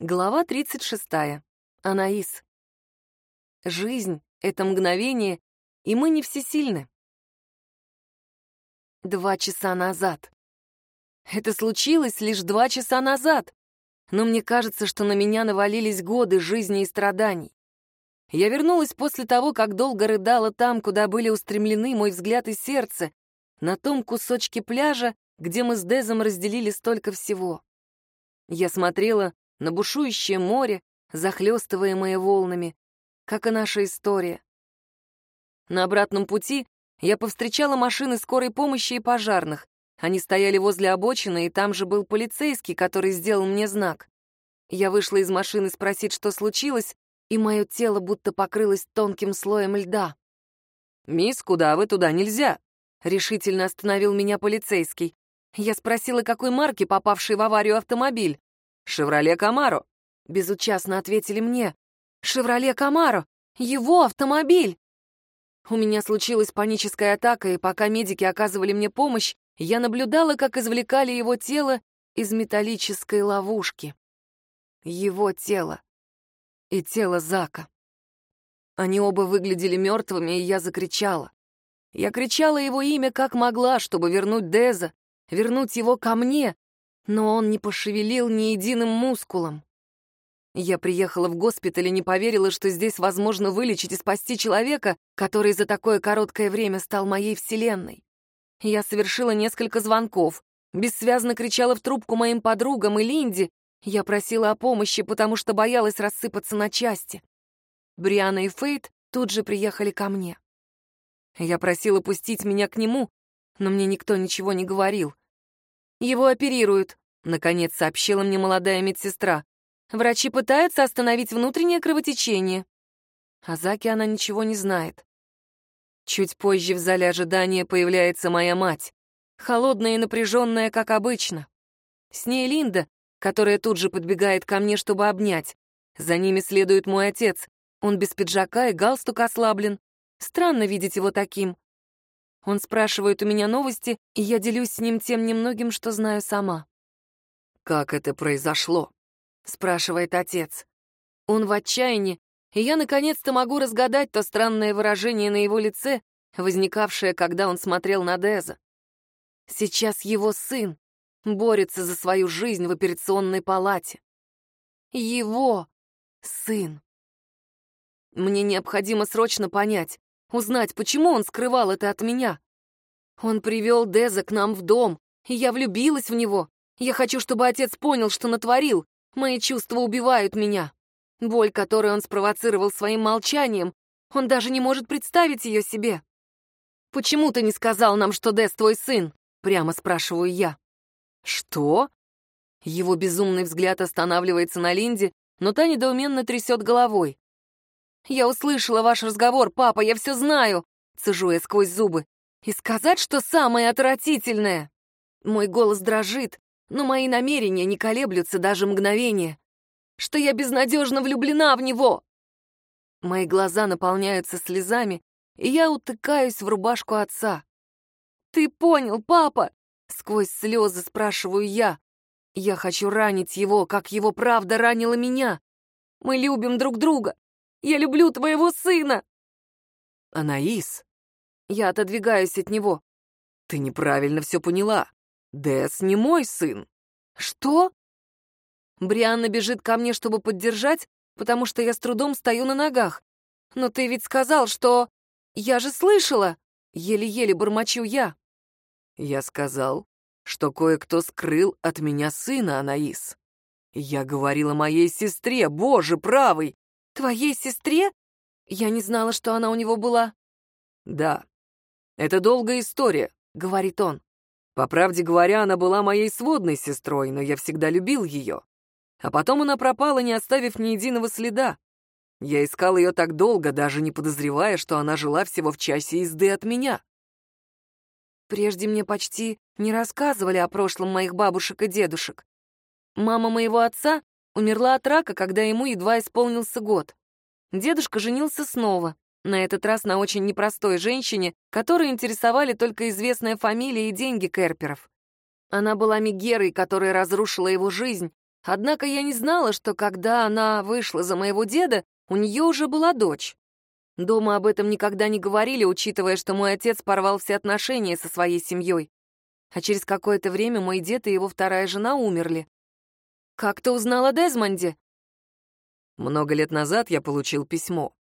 Глава 36. Анаис. Жизнь — это мгновение, и мы не всесильны. Два часа назад. Это случилось лишь два часа назад, но мне кажется, что на меня навалились годы жизни и страданий. Я вернулась после того, как долго рыдала там, куда были устремлены мой взгляд и сердце, на том кусочке пляжа, где мы с Дезом разделили столько всего. Я смотрела на бушующее море, захлестываемое волнами, как и наша история. На обратном пути я повстречала машины скорой помощи и пожарных. Они стояли возле обочины, и там же был полицейский, который сделал мне знак. Я вышла из машины спросить, что случилось, и мое тело будто покрылось тонким слоем льда. «Мисс, куда вы туда нельзя?» — решительно остановил меня полицейский. Я спросила, какой марки попавший в аварию автомобиль. «Шевроле Камаро», — безучастно ответили мне. «Шевроле Камаро! Его автомобиль!» У меня случилась паническая атака, и пока медики оказывали мне помощь, я наблюдала, как извлекали его тело из металлической ловушки. Его тело и тело Зака. Они оба выглядели мертвыми, и я закричала. Я кричала его имя как могла, чтобы вернуть Деза, вернуть его ко мне, но он не пошевелил ни единым мускулом. Я приехала в госпиталь и не поверила, что здесь возможно вылечить и спасти человека, который за такое короткое время стал моей вселенной. Я совершила несколько звонков, бессвязно кричала в трубку моим подругам и Линде. Я просила о помощи, потому что боялась рассыпаться на части. Бриана и Фейт тут же приехали ко мне. Я просила пустить меня к нему, но мне никто ничего не говорил. Его оперируют», — наконец сообщила мне молодая медсестра. «Врачи пытаются остановить внутреннее кровотечение». О Заке она ничего не знает. Чуть позже в зале ожидания появляется моя мать. Холодная и напряженная, как обычно. С ней Линда, которая тут же подбегает ко мне, чтобы обнять. За ними следует мой отец. Он без пиджака и галстук ослаблен. Странно видеть его таким. Он спрашивает у меня новости, и я делюсь с ним тем немногим, что знаю сама. «Как это произошло?» — спрашивает отец. Он в отчаянии, и я наконец-то могу разгадать то странное выражение на его лице, возникавшее, когда он смотрел на Деза. Сейчас его сын борется за свою жизнь в операционной палате. Его сын. Мне необходимо срочно понять, узнать, почему он скрывал это от меня. Он привел Деза к нам в дом, и я влюбилась в него. Я хочу, чтобы отец понял, что натворил. Мои чувства убивают меня. Боль, которую он спровоцировал своим молчанием, он даже не может представить ее себе. «Почему ты не сказал нам, что Дез твой сын?» — прямо спрашиваю я. «Что?» Его безумный взгляд останавливается на Линде, но та недоуменно трясет головой. «Я услышала ваш разговор, папа, я все знаю!» Цежу я сквозь зубы. «И сказать, что самое отвратительное!» Мой голос дрожит, но мои намерения не колеблются даже мгновение. Что я безнадежно влюблена в него! Мои глаза наполняются слезами, и я утыкаюсь в рубашку отца. «Ты понял, папа?» — сквозь слезы спрашиваю я. Я хочу ранить его, как его правда ранила меня. Мы любим друг друга. Я люблю твоего сына!» «Анаис!» Я отодвигаюсь от него. «Ты неправильно все поняла. Дэс не мой сын». «Что?» Брианна бежит ко мне, чтобы поддержать, потому что я с трудом стою на ногах. «Но ты ведь сказал, что...» «Я же слышала!» Еле-еле бормочу я. «Я сказал, что кое-кто скрыл от меня сына, Анаис. Я говорила моей сестре, боже правый, «Твоей сестре? Я не знала, что она у него была». «Да. Это долгая история», — говорит он. «По правде говоря, она была моей сводной сестрой, но я всегда любил ее. А потом она пропала, не оставив ни единого следа. Я искал ее так долго, даже не подозревая, что она жила всего в часе езды от меня». Прежде мне почти не рассказывали о прошлом моих бабушек и дедушек. Мама моего отца умерла от рака, когда ему едва исполнился год. Дедушка женился снова, на этот раз на очень непростой женщине, которую интересовали только известная фамилия и деньги Керперов. Она была Мегерой, которая разрушила его жизнь, Однако я не знала, что когда она вышла за моего деда, у нее уже была дочь. Дома об этом никогда не говорили, учитывая, что мой отец порвал все отношения со своей семьей. А через какое-то время мой дед и его вторая жена умерли. «Как ты узнала о Дезмонде?» Много лет назад я получил письмо.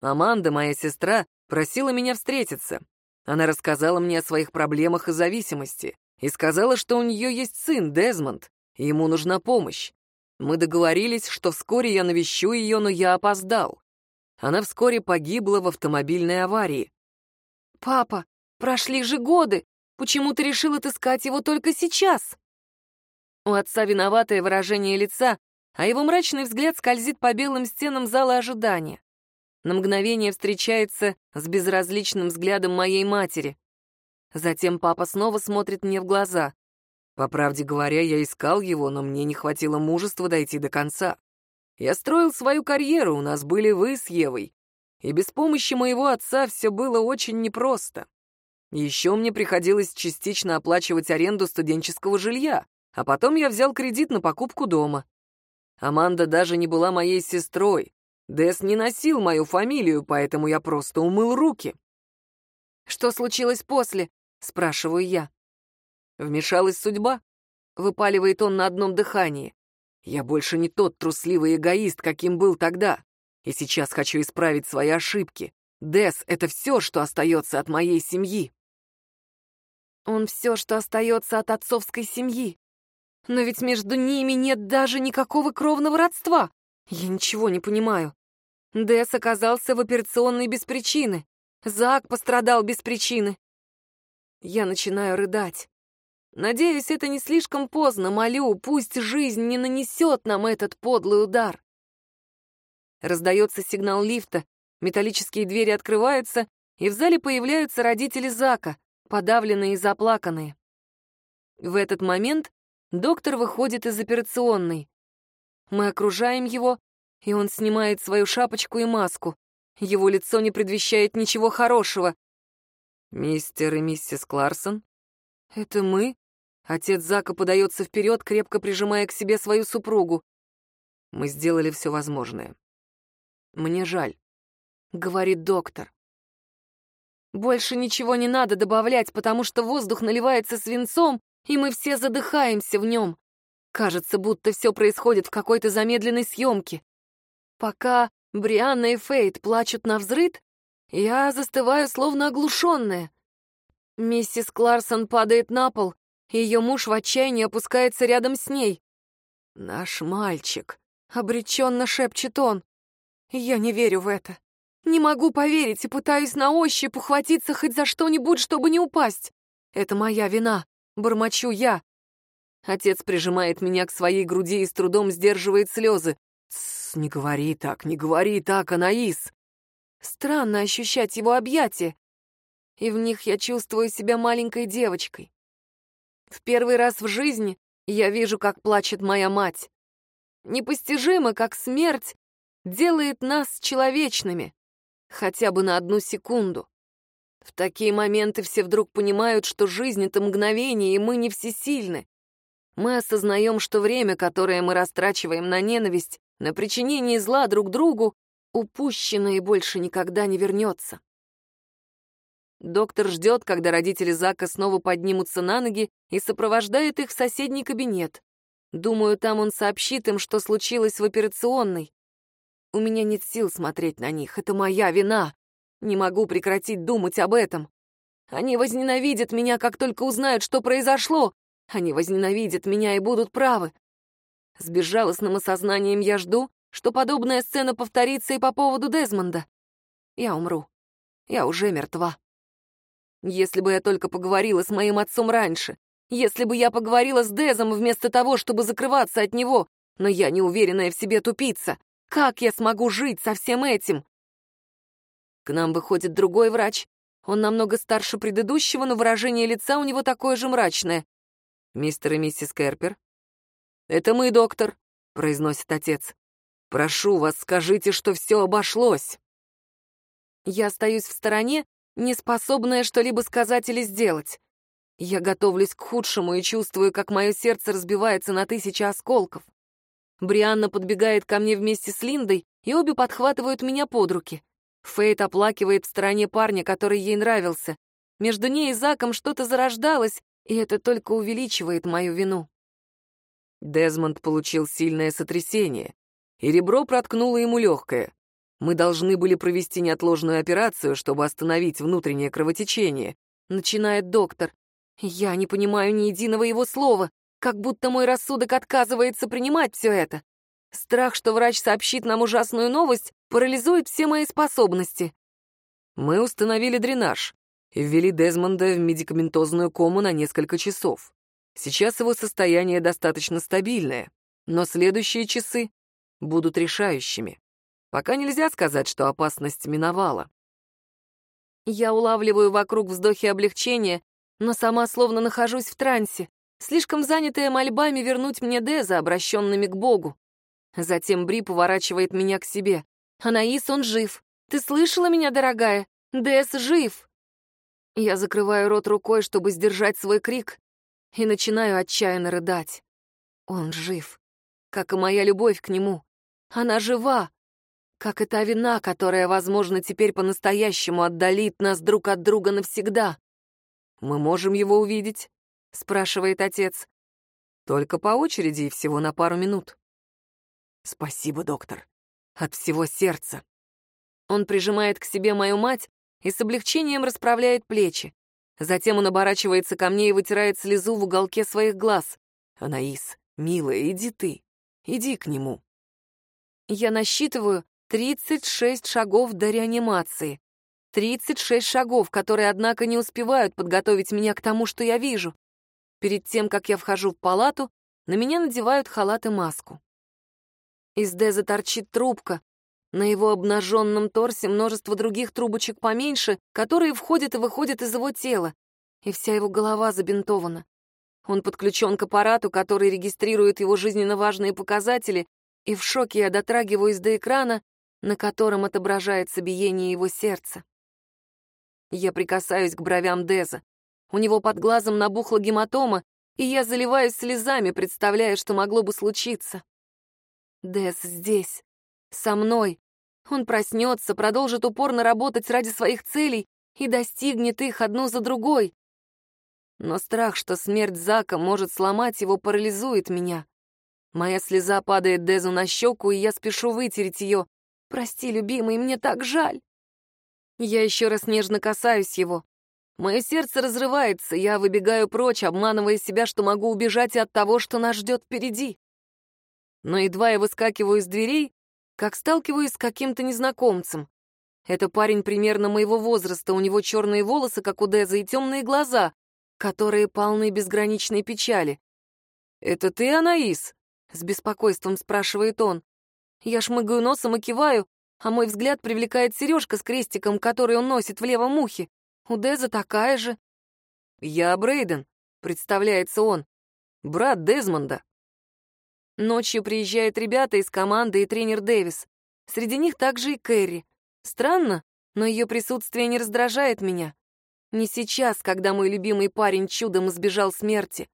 Аманда, моя сестра, просила меня встретиться. Она рассказала мне о своих проблемах и зависимости и сказала, что у нее есть сын, Дезмонд, и ему нужна помощь. Мы договорились, что вскоре я навещу ее, но я опоздал. Она вскоре погибла в автомобильной аварии. «Папа, прошли же годы. Почему ты решил отыскать его только сейчас?» У отца виноватое выражение лица, а его мрачный взгляд скользит по белым стенам зала ожидания. На мгновение встречается с безразличным взглядом моей матери. Затем папа снова смотрит мне в глаза. По правде говоря, я искал его, но мне не хватило мужества дойти до конца. Я строил свою карьеру, у нас были вы с Евой. И без помощи моего отца все было очень непросто. Еще мне приходилось частично оплачивать аренду студенческого жилья, а потом я взял кредит на покупку дома. Аманда даже не была моей сестрой. Дэс не носил мою фамилию, поэтому я просто умыл руки. «Что случилось после?» — спрашиваю я. Вмешалась судьба. Выпаливает он на одном дыхании. Я больше не тот трусливый эгоист, каким был тогда. И сейчас хочу исправить свои ошибки. Дэс — это все, что остается от моей семьи. Он все, что остается от отцовской семьи. Но ведь между ними нет даже никакого кровного родства. Я ничего не понимаю. Дэс оказался в операционной без причины. Зак пострадал без причины. Я начинаю рыдать. Надеюсь, это не слишком поздно, молю, пусть жизнь не нанесет нам этот подлый удар. Раздается сигнал лифта, металлические двери открываются, и в зале появляются родители Зака, подавленные и заплаканные. В этот момент доктор выходит из операционной. Мы окружаем его, и он снимает свою шапочку и маску. Его лицо не предвещает ничего хорошего. «Мистер и миссис Кларсон?» «Это мы?» Отец Зака подается вперед, крепко прижимая к себе свою супругу. «Мы сделали все возможное. Мне жаль», — говорит доктор. «Больше ничего не надо добавлять, потому что воздух наливается свинцом, и мы все задыхаемся в нем. Кажется, будто все происходит в какой-то замедленной съемке. Пока Брианна и Фейт плачут на взрыд, я застываю, словно оглушенная. Миссис Кларсон падает на пол, ее муж в отчаянии опускается рядом с ней. «Наш мальчик», — обреченно шепчет он. Я не верю в это. Не могу поверить и пытаюсь на ощупь ухватиться хоть за что-нибудь, чтобы не упасть. Это моя вина, бормочу я. Отец прижимает меня к своей груди и с трудом сдерживает слезы. «Тссс, не говори так, не говори так, Анаис!» Странно ощущать его объятия, и в них я чувствую себя маленькой девочкой. В первый раз в жизни я вижу, как плачет моя мать. Непостижимо, как смерть делает нас человечными, хотя бы на одну секунду. В такие моменты все вдруг понимают, что жизнь — это мгновение, и мы не всесильны. Мы осознаем, что время, которое мы растрачиваем на ненависть, на причинение зла друг другу, упущено и больше никогда не вернется. Доктор ждет, когда родители Зака снова поднимутся на ноги и сопровождает их в соседний кабинет. Думаю, там он сообщит им, что случилось в операционной. У меня нет сил смотреть на них, это моя вина. Не могу прекратить думать об этом. Они возненавидят меня, как только узнают, что произошло. Они возненавидят меня и будут правы. С безжалостным осознанием я жду, что подобная сцена повторится и по поводу Дезмонда. Я умру. Я уже мертва. Если бы я только поговорила с моим отцом раньше, если бы я поговорила с Дезом вместо того, чтобы закрываться от него, но я неуверенная в себе тупица. Как я смогу жить со всем этим? К нам выходит другой врач. Он намного старше предыдущего, но выражение лица у него такое же мрачное. «Мистер и миссис Керпер?» «Это мы, доктор», — произносит отец. «Прошу вас, скажите, что все обошлось». Я остаюсь в стороне, не способная что-либо сказать или сделать. Я готовлюсь к худшему и чувствую, как мое сердце разбивается на тысячи осколков. Брианна подбегает ко мне вместе с Линдой, и обе подхватывают меня под руки. Фейт оплакивает в стороне парня, который ей нравился. Между ней и Заком что-то зарождалось, и это только увеличивает мою вину. Дезмонд получил сильное сотрясение, и ребро проткнуло ему легкое. Мы должны были провести неотложную операцию, чтобы остановить внутреннее кровотечение, начинает доктор. Я не понимаю ни единого его слова, как будто мой рассудок отказывается принимать все это. Страх, что врач сообщит нам ужасную новость, парализует все мои способности. Мы установили дренаж и ввели Дезмонда в медикаментозную кому на несколько часов. Сейчас его состояние достаточно стабильное, но следующие часы будут решающими. Пока нельзя сказать, что опасность миновала. Я улавливаю вокруг вздохи облегчения, но сама словно нахожусь в трансе, слишком занятая мольбами вернуть мне Деза, обращенными к Богу. Затем Бри поворачивает меня к себе. «Анаис, он жив. Ты слышала меня, дорогая? Дез жив!» Я закрываю рот рукой, чтобы сдержать свой крик, и начинаю отчаянно рыдать. Он жив, как и моя любовь к нему. Она жива, как и та вина, которая, возможно, теперь по-настоящему отдалит нас друг от друга навсегда. «Мы можем его увидеть?» — спрашивает отец. «Только по очереди и всего на пару минут». «Спасибо, доктор. От всего сердца». Он прижимает к себе мою мать и с облегчением расправляет плечи. Затем он оборачивается ко мне и вытирает слезу в уголке своих глаз. «Анаис, милая, иди ты. Иди к нему». Я насчитываю 36 шагов до реанимации. 36 шагов, которые, однако, не успевают подготовить меня к тому, что я вижу. Перед тем, как я вхожу в палату, на меня надевают халат и маску. Из Деза торчит трубка. На его обнаженном торсе множество других трубочек поменьше, которые входят и выходят из его тела, и вся его голова забинтована. Он подключен к аппарату, который регистрирует его жизненно важные показатели, и в шоке я дотрагиваюсь до экрана на котором отображается биение его сердца. Я прикасаюсь к бровям Деза. У него под глазом набухла гематома, и я заливаюсь слезами, представляя, что могло бы случиться. Дез здесь, со мной. Он проснется, продолжит упорно работать ради своих целей и достигнет их одну за другой. Но страх, что смерть Зака может сломать его, парализует меня. Моя слеза падает Дезу на щеку, и я спешу вытереть ее, «Прости, любимый, мне так жаль!» Я еще раз нежно касаюсь его. Мое сердце разрывается, я выбегаю прочь, обманывая себя, что могу убежать от того, что нас ждет впереди. Но едва я выскакиваю из дверей, как сталкиваюсь с каким-то незнакомцем. Это парень примерно моего возраста, у него черные волосы, как у Деза, и темные глаза, которые полны безграничной печали. «Это ты, Анаис?» — с беспокойством спрашивает он. Я шмыгаю носом и киваю, а мой взгляд привлекает сережка с крестиком, который он носит в левом ухе. У Деза такая же. «Я Брейден», — представляется он. «Брат Дезмонда». Ночью приезжают ребята из команды и тренер Дэвис. Среди них также и Кэрри. Странно, но ее присутствие не раздражает меня. Не сейчас, когда мой любимый парень чудом избежал смерти.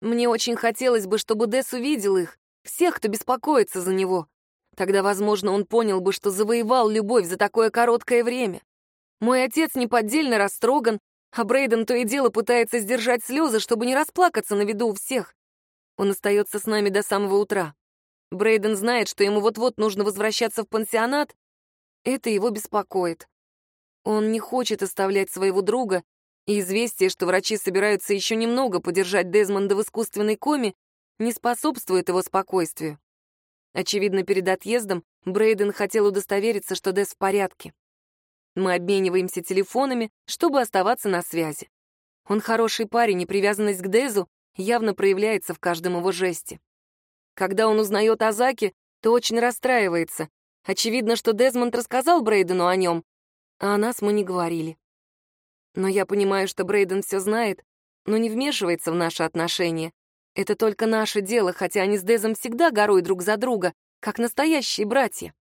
Мне очень хотелось бы, чтобы Дэс увидел их, всех, кто беспокоится за него. Тогда, возможно, он понял бы, что завоевал любовь за такое короткое время. Мой отец неподдельно растроган, а Брейден то и дело пытается сдержать слезы, чтобы не расплакаться на виду у всех. Он остается с нами до самого утра. Брейден знает, что ему вот-вот нужно возвращаться в пансионат. Это его беспокоит. Он не хочет оставлять своего друга, и известие, что врачи собираются еще немного подержать Дезмонда в искусственной коме, не способствует его спокойствию. Очевидно, перед отъездом Брейден хотел удостовериться, что Дэс в порядке. Мы обмениваемся телефонами, чтобы оставаться на связи. Он хороший парень, и привязанность к Дезу явно проявляется в каждом его жесте. Когда он узнает о Заке, то очень расстраивается. Очевидно, что Дезмонд рассказал Брейдену о нем, а о нас мы не говорили. Но я понимаю, что Брейден все знает, но не вмешивается в наши отношения, это только наше дело, хотя они с Дезом всегда горой друг за друга, как настоящие братья.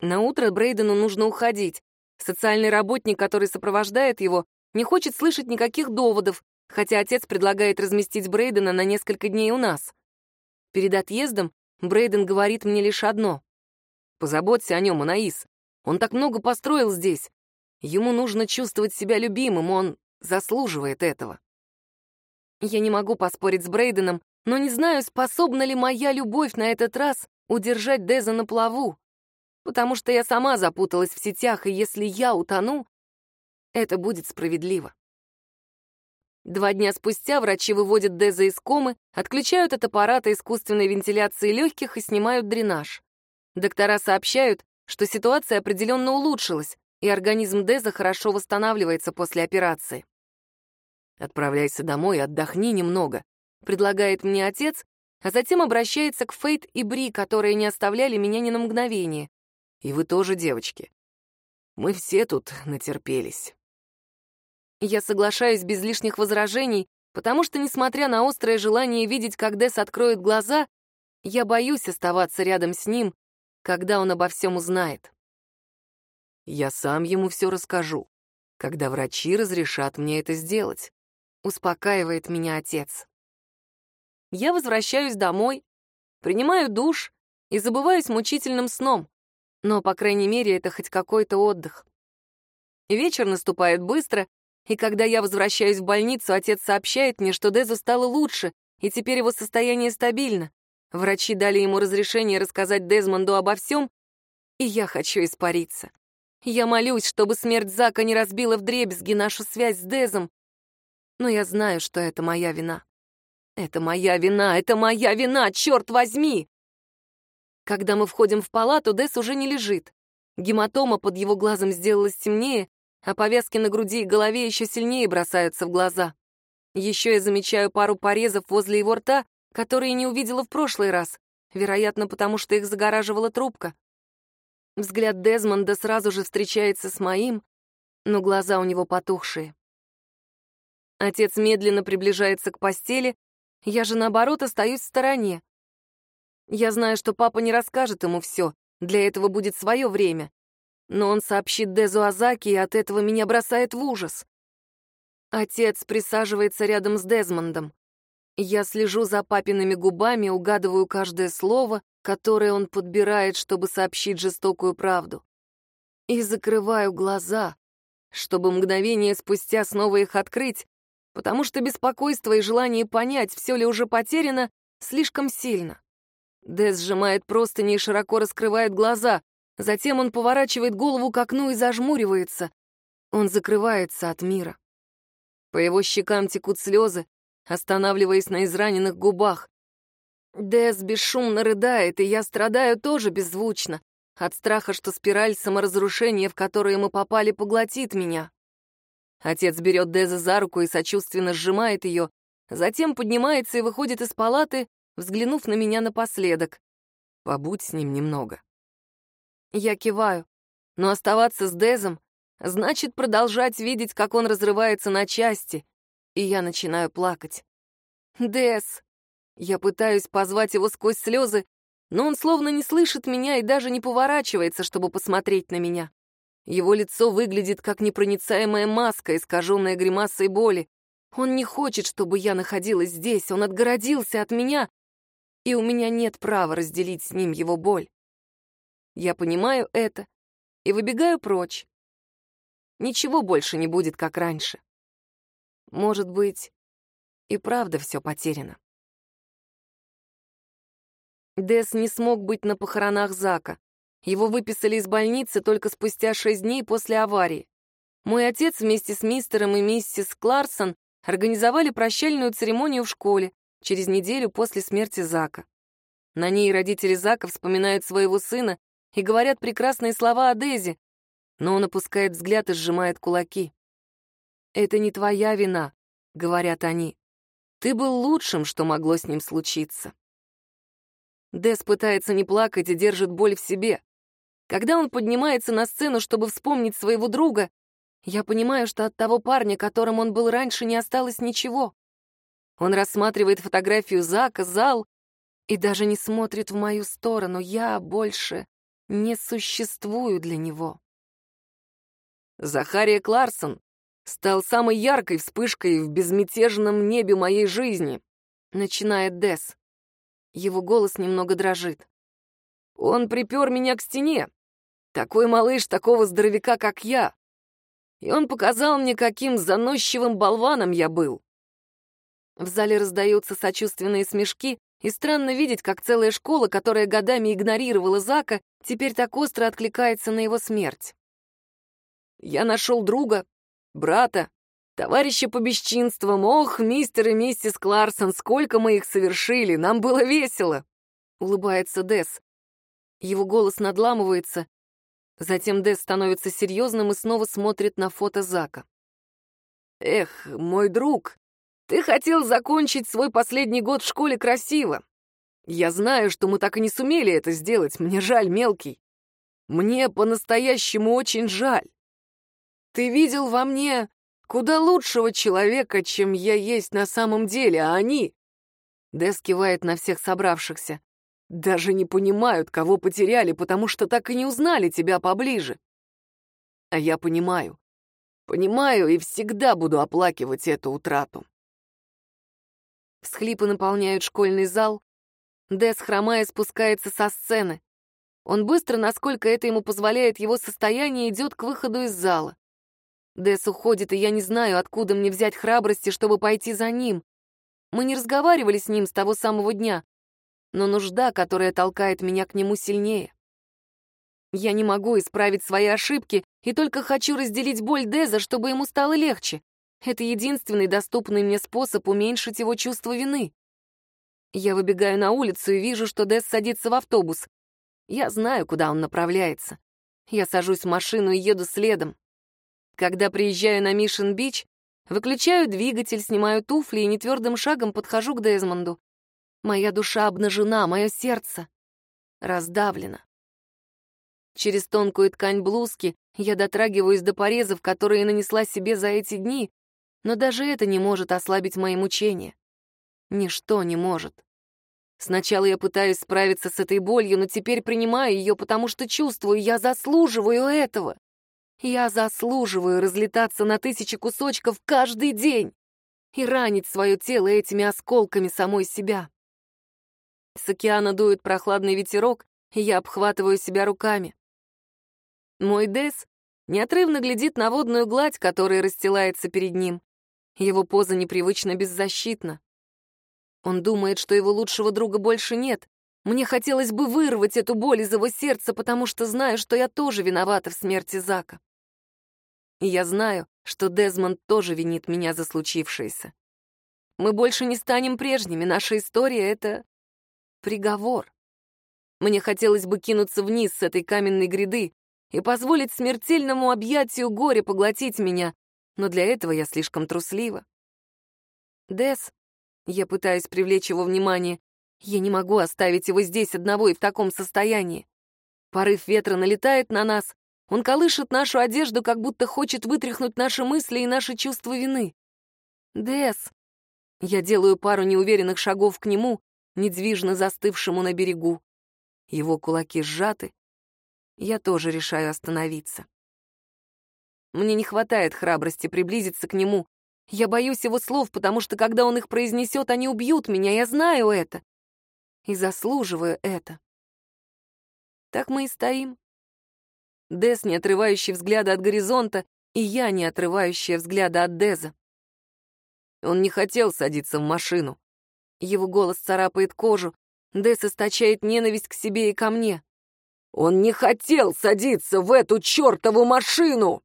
На утро Брейдену нужно уходить. Социальный работник, который сопровождает его, не хочет слышать никаких доводов, хотя отец предлагает разместить Брейдена на несколько дней у нас. Перед отъездом Брейден говорит мне лишь одно. «Позаботься о нем, Анаис. Он так много построил здесь. Ему нужно чувствовать себя любимым, он заслуживает этого». Я не могу поспорить с Брейденом, но не знаю, способна ли моя любовь на этот раз удержать Деза на плаву, потому что я сама запуталась в сетях, и если я утону, это будет справедливо. Два дня спустя врачи выводят Деза из комы, отключают от аппарата искусственной вентиляции легких и снимают дренаж. Доктора сообщают, что ситуация определенно улучшилась, и организм Деза хорошо восстанавливается после операции. «Отправляйся домой и отдохни немного», — предлагает мне отец, а затем обращается к Фейт и Бри, которые не оставляли меня ни на мгновение. «И вы тоже, девочки. Мы все тут натерпелись». Я соглашаюсь без лишних возражений, потому что, несмотря на острое желание видеть, как Дес откроет глаза, я боюсь оставаться рядом с ним, когда он обо всем узнает. Я сам ему все расскажу, когда врачи разрешат мне это сделать, успокаивает меня отец. Я возвращаюсь домой, принимаю душ и забываюсь мучительным сном, но, по крайней мере, это хоть какой-то отдых. Вечер наступает быстро, и когда я возвращаюсь в больницу, отец сообщает мне, что Дезу стало лучше, и теперь его состояние стабильно. Врачи дали ему разрешение рассказать Дезмонду обо всем, и я хочу испариться. Я молюсь, чтобы смерть Зака не разбила вдребезги нашу связь с Дезом. Но я знаю, что это моя вина. Это моя вина, это моя вина, черт возьми! Когда мы входим в палату, Дез уже не лежит. Гематома под его глазом сделалась темнее, а повязки на груди и голове еще сильнее бросаются в глаза. Еще я замечаю пару порезов возле его рта, которые не увидела в прошлый раз, вероятно, потому что их загораживала трубка. Взгляд Дезмонда сразу же встречается с моим, но глаза у него потухшие. Отец медленно приближается к постели, я же, наоборот, остаюсь в стороне. Я знаю, что папа не расскажет ему все, для этого будет свое время. Но он сообщит Дезу Азаки, и от этого меня бросает в ужас. Отец присаживается рядом с Дезмондом. Я слежу за папиными губами, угадываю каждое слово, которое он подбирает, чтобы сообщить жестокую правду. И закрываю глаза, чтобы мгновение спустя снова их открыть, потому что беспокойство и желание понять, все ли уже потеряно, слишком сильно. Дез сжимает простыни и широко раскрывает глаза, Затем он поворачивает голову к окну и зажмуривается. Он закрывается от мира. По его щекам текут слезы, останавливаясь на израненных губах. Дэс бесшумно рыдает, и я страдаю тоже беззвучно, от страха, что спираль саморазрушения, в которую мы попали, поглотит меня. Отец берет Деза за руку и сочувственно сжимает ее, затем поднимается и выходит из палаты, взглянув на меня напоследок. «Побудь с ним немного», я киваю. Но оставаться с Дезом значит продолжать видеть, как он разрывается на части. И я начинаю плакать. «Дез!» Я пытаюсь позвать его сквозь слезы, но он словно не слышит меня и даже не поворачивается, чтобы посмотреть на меня. Его лицо выглядит как непроницаемая маска, искаженная гримасой боли. Он не хочет, чтобы я находилась здесь, он отгородился от меня, и у меня нет права разделить с ним его боль. Я понимаю это и выбегаю прочь. Ничего больше не будет, как раньше. Может быть, и правда все потеряно. Дес не смог быть на похоронах Зака. Его выписали из больницы только спустя шесть дней после аварии. Мой отец вместе с мистером и миссис Кларсон организовали прощальную церемонию в школе через неделю после смерти Зака. На ней родители Зака вспоминают своего сына и говорят прекрасные слова о Дейзи, но он опускает взгляд и сжимает кулаки. «Это не твоя вина», — говорят они. «Ты был лучшим, что могло с ним случиться». Дес пытается не плакать и держит боль в себе. Когда он поднимается на сцену, чтобы вспомнить своего друга, я понимаю, что от того парня, которым он был раньше, не осталось ничего. Он рассматривает фотографию Зака, зал и даже не смотрит в мою сторону. Я больше не существую для него. Захария Кларсон стал самой яркой вспышкой в безмятежном небе моей жизни, начинает Дес. Его голос немного дрожит. Он припер меня к стене. Такой малыш, такого здоровяка, как я. И он показал мне, каким заносчивым болваном я был. В зале раздаются сочувственные смешки, и странно видеть, как целая школа, которая годами игнорировала Зака, теперь так остро откликается на его смерть. Я нашел друга, брата, товарища по бесчинствам. Ох, мистер и миссис Кларсон, сколько мы их совершили, нам было весело. Улыбается Дес. Его голос надламывается. Затем Дес становится серьезным и снова смотрит на фото Зака. Эх, мой друг, ты хотел закончить свой последний год в школе красиво. Я знаю, что мы так и не сумели это сделать. Мне жаль, мелкий. Мне по-настоящему очень жаль. Ты видел во мне куда лучшего человека, чем я есть на самом деле, а они...» Дес кивает на всех собравшихся. «Даже не понимают, кого потеряли, потому что так и не узнали тебя поближе. А я понимаю. Понимаю и всегда буду оплакивать эту утрату. Всхлипы наполняют школьный зал. Дес, хромая, спускается со сцены. Он быстро, насколько это ему позволяет его состояние, идет к выходу из зала. Дес уходит, и я не знаю, откуда мне взять храбрости, чтобы пойти за ним. Мы не разговаривали с ним с того самого дня, но нужда, которая толкает меня к нему сильнее. Я не могу исправить свои ошибки и только хочу разделить боль Деза, чтобы ему стало легче. Это единственный доступный мне способ уменьшить его чувство вины. Я выбегаю на улицу и вижу, что Дэс садится в автобус. Я знаю, куда он направляется. Я сажусь в машину и еду следом. Когда приезжаю на Мишен-Бич, выключаю двигатель, снимаю туфли и нетвердым шагом подхожу к Дезмонду. Моя душа обнажена, мое сердце раздавлено. Через тонкую ткань блузки я дотрагиваюсь до порезов, которые нанесла себе за эти дни, но даже это не может ослабить мои мучения. Ничто не может. Сначала я пытаюсь справиться с этой болью, но теперь принимаю ее, потому что чувствую, я заслуживаю этого. Я заслуживаю разлетаться на тысячи кусочков каждый день и ранить свое тело этими осколками самой себя. С океана дует прохладный ветерок, и я обхватываю себя руками. Мой Дес неотрывно глядит на водную гладь, которая расстилается перед ним. Его поза непривычно беззащитна. Он думает, что его лучшего друга больше нет. Мне хотелось бы вырвать эту боль из его сердца, потому что знаю, что я тоже виновата в смерти Зака. И я знаю, что Дезмонд тоже винит меня за случившееся. Мы больше не станем прежними, наша история — это приговор. Мне хотелось бы кинуться вниз с этой каменной гряды и позволить смертельному объятию горя поглотить меня, но для этого я слишком труслива. Дес, я пытаюсь привлечь его внимание, я не могу оставить его здесь одного и в таком состоянии. Порыв ветра налетает на нас, он колышет нашу одежду, как будто хочет вытряхнуть наши мысли и наши чувства вины. Дес. Я делаю пару неуверенных шагов к нему, недвижно застывшему на берегу. Его кулаки сжаты. Я тоже решаю остановиться. Мне не хватает храбрости приблизиться к нему. Я боюсь его слов, потому что, когда он их произнесет, они убьют меня, я знаю это. И заслуживаю это. Так мы и стоим. Дес, не отрывающий взгляда от горизонта, и я, не отрывающая взгляда от Деза. Он не хотел садиться в машину. Его голос царапает кожу. Дес источает ненависть к себе и ко мне. Он не хотел садиться в эту чертову машину!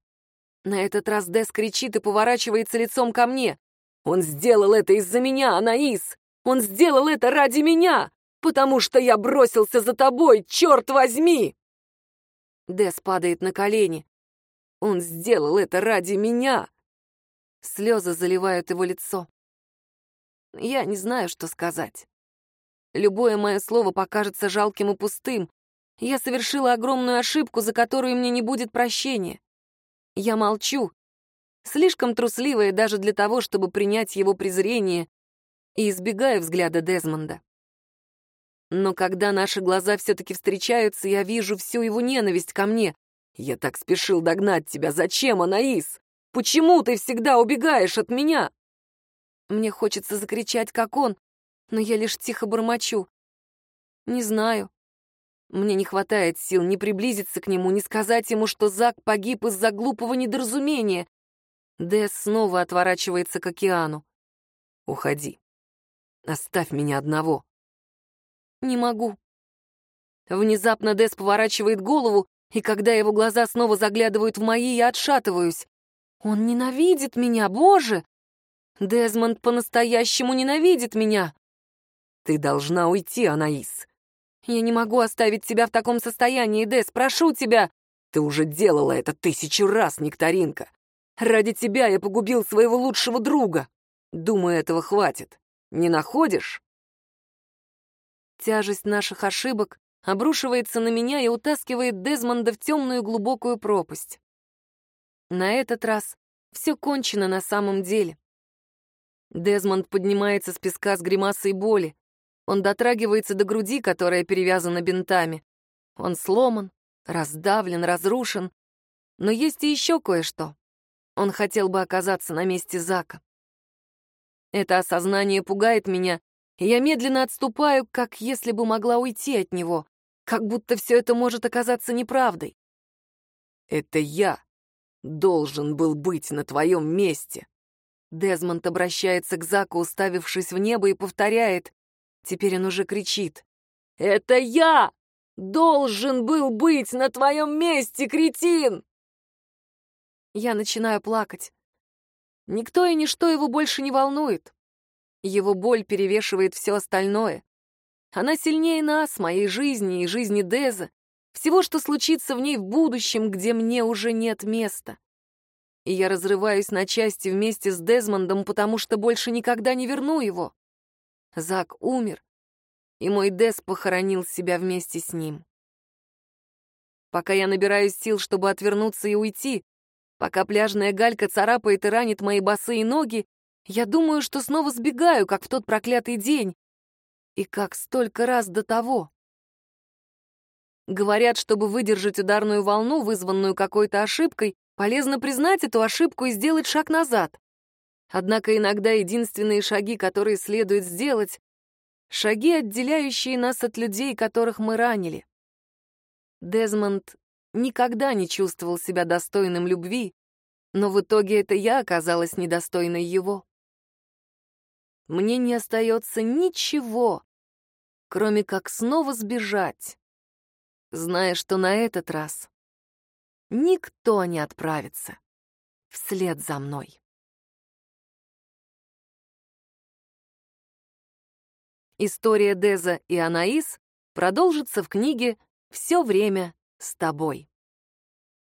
На этот раз Дес кричит и поворачивается лицом ко мне. «Он сделал это из-за меня, Анаис! Он сделал это ради меня! Потому что я бросился за тобой, черт возьми!» Дес падает на колени. «Он сделал это ради меня!» Слезы заливают его лицо. Я не знаю, что сказать. Любое мое слово покажется жалким и пустым. Я совершила огромную ошибку, за которую мне не будет прощения. Я молчу, слишком трусливая даже для того, чтобы принять его презрение, и избегаю взгляда Дезмонда. Но когда наши глаза все-таки встречаются, я вижу всю его ненависть ко мне. Я так спешил догнать тебя. Зачем, Анаис? Почему ты всегда убегаешь от меня? Мне хочется закричать, как он, но я лишь тихо бормочу. Не знаю. Мне не хватает сил ни приблизиться к нему, ни сказать ему, что Зак погиб из-за глупого недоразумения. Дэс снова отворачивается к океану. «Уходи. Оставь меня одного». «Не могу». Внезапно Дэс поворачивает голову, и когда его глаза снова заглядывают в мои, я отшатываюсь. Он ненавидит меня, боже! Дезмонд по-настоящему ненавидит меня. Ты должна уйти, Анаис. Я не могу оставить тебя в таком состоянии, Дес, прошу тебя. Ты уже делала это тысячу раз, Нектаринка. Ради тебя я погубил своего лучшего друга. Думаю, этого хватит. Не находишь? Тяжесть наших ошибок обрушивается на меня и утаскивает Дезмонда в темную глубокую пропасть. На этот раз все кончено на самом деле. Дезмонд поднимается с песка с гримасой боли. Он дотрагивается до груди, которая перевязана бинтами. Он сломан, раздавлен, разрушен. Но есть и еще кое-что. Он хотел бы оказаться на месте Зака. Это осознание пугает меня, и я медленно отступаю, как если бы могла уйти от него, как будто все это может оказаться неправдой. «Это я должен был быть на твоем месте», Дезмонд обращается к Заку, уставившись в небо, и повторяет. Теперь он уже кричит. «Это я! Должен был быть на твоем месте, кретин!» Я начинаю плакать. Никто и ничто его больше не волнует. Его боль перевешивает все остальное. Она сильнее нас, моей жизни и жизни Деза, всего, что случится в ней в будущем, где мне уже нет места и я разрываюсь на части вместе с Дезмондом, потому что больше никогда не верну его. Зак умер, и мой Дез похоронил себя вместе с ним. Пока я набираюсь сил, чтобы отвернуться и уйти, пока пляжная галька царапает и ранит мои босые ноги, я думаю, что снова сбегаю, как в тот проклятый день, и как столько раз до того. Говорят, чтобы выдержать ударную волну, вызванную какой-то ошибкой, Полезно признать эту ошибку и сделать шаг назад. Однако иногда единственные шаги, которые следует сделать, шаги, отделяющие нас от людей, которых мы ранили. Дезмонд никогда не чувствовал себя достойным любви, но в итоге это я оказалась недостойной его. Мне не остается ничего, кроме как снова сбежать, зная, что на этот раз никто не отправится вслед за мной. История Деза и Анаис продолжится в книге «Все время с тобой».